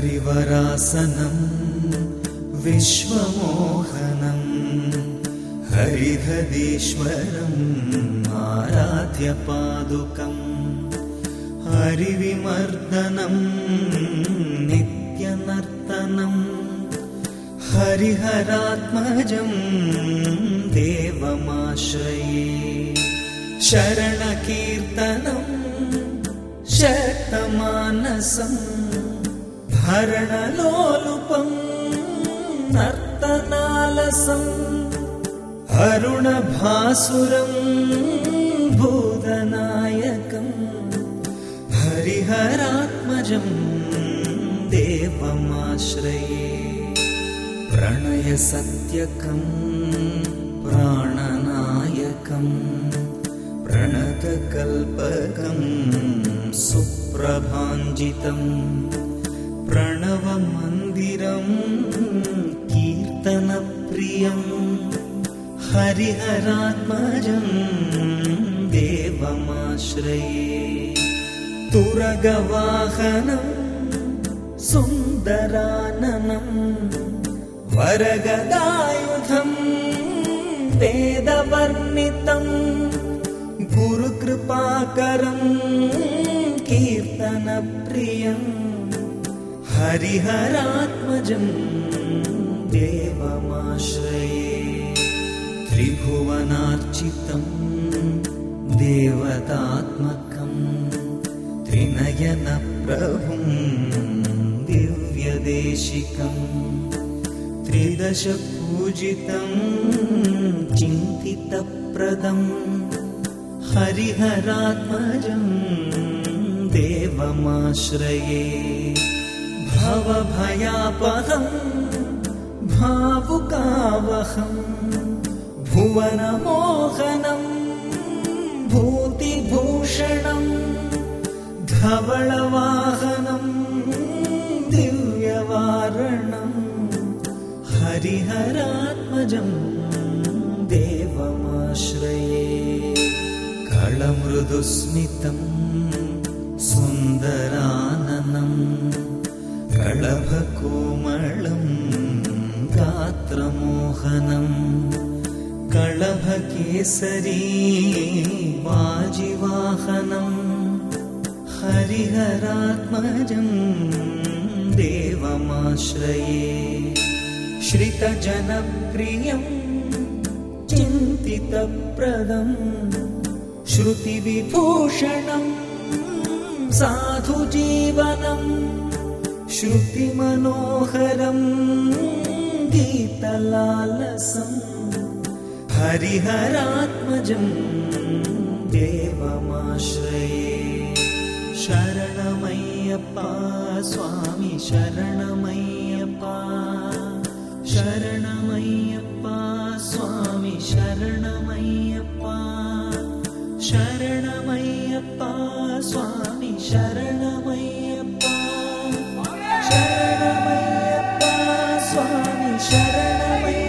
हरिवरासनम् विश्वमोहनम् हरिहरीश्वरम् आराध्यपादुकम् हरिविमर्दनम् नित्यनर्तनम् हरिहरात्मजम् देवमाश्रये शरणकीर्तनम् शक्तमानसम् भरणलोलुपम् नर्तनालसम् अरुणभासुरम् भूतनायकम् हरिहरात्मजम् देवमाश्रये प्रणयसत्यकम् प्राणनायकम् प्रणतकल्पकम् सुप्रभाञ्जितम् प्रणवमन्दिरम् कीर्तनप्रियम् हरिहरात्मजम् देवमाश्रये तुरगवाहनम् सुन्दराननम् वरगदायुधम् वेदवर्णितम् गुरुकृपाकरम् कीर्तनप्रियम् हरिहरात्मजम् देवमाश्रये त्रिभुवनार्चितम् देवतात्मकम् त्रिनयनप्रभुम् दिव्यदेशिकम् त्रिदशपूजितम् चिन्तितप्रदम् हरिहरात्मजम् देवमाश्रये भवभयापहम् भावुकावहम् भुवनमोहनम् भूतिभूषणम् धवळवाहनम् दिव्यवारणम् हरिहरात्मजम् देवमाश्रये कळमृदुस्मितम् सुन्दराननम् कळभकोमलम् गात्रमोहनम् कळभकेसरी वाजिवाहनम् हरिहरात्मजम् देवमाश्रये श्रितजनप्रियम् चिन्तितप्रदम् श्रुतिविभूषणम् साधुजीवनम् श्रुतिमनोहरम् गीतलालसम् हरिहरात्मजम् देवमाश्रये शरणमय्यप्पा स्वामि शरणमय्यप्पा शरणमय्यप्पा स्वामि शरणमय्यप्पा शरणमय्यप्पा स्वामि शरणमय्यप्पा शरणमय्यप्पा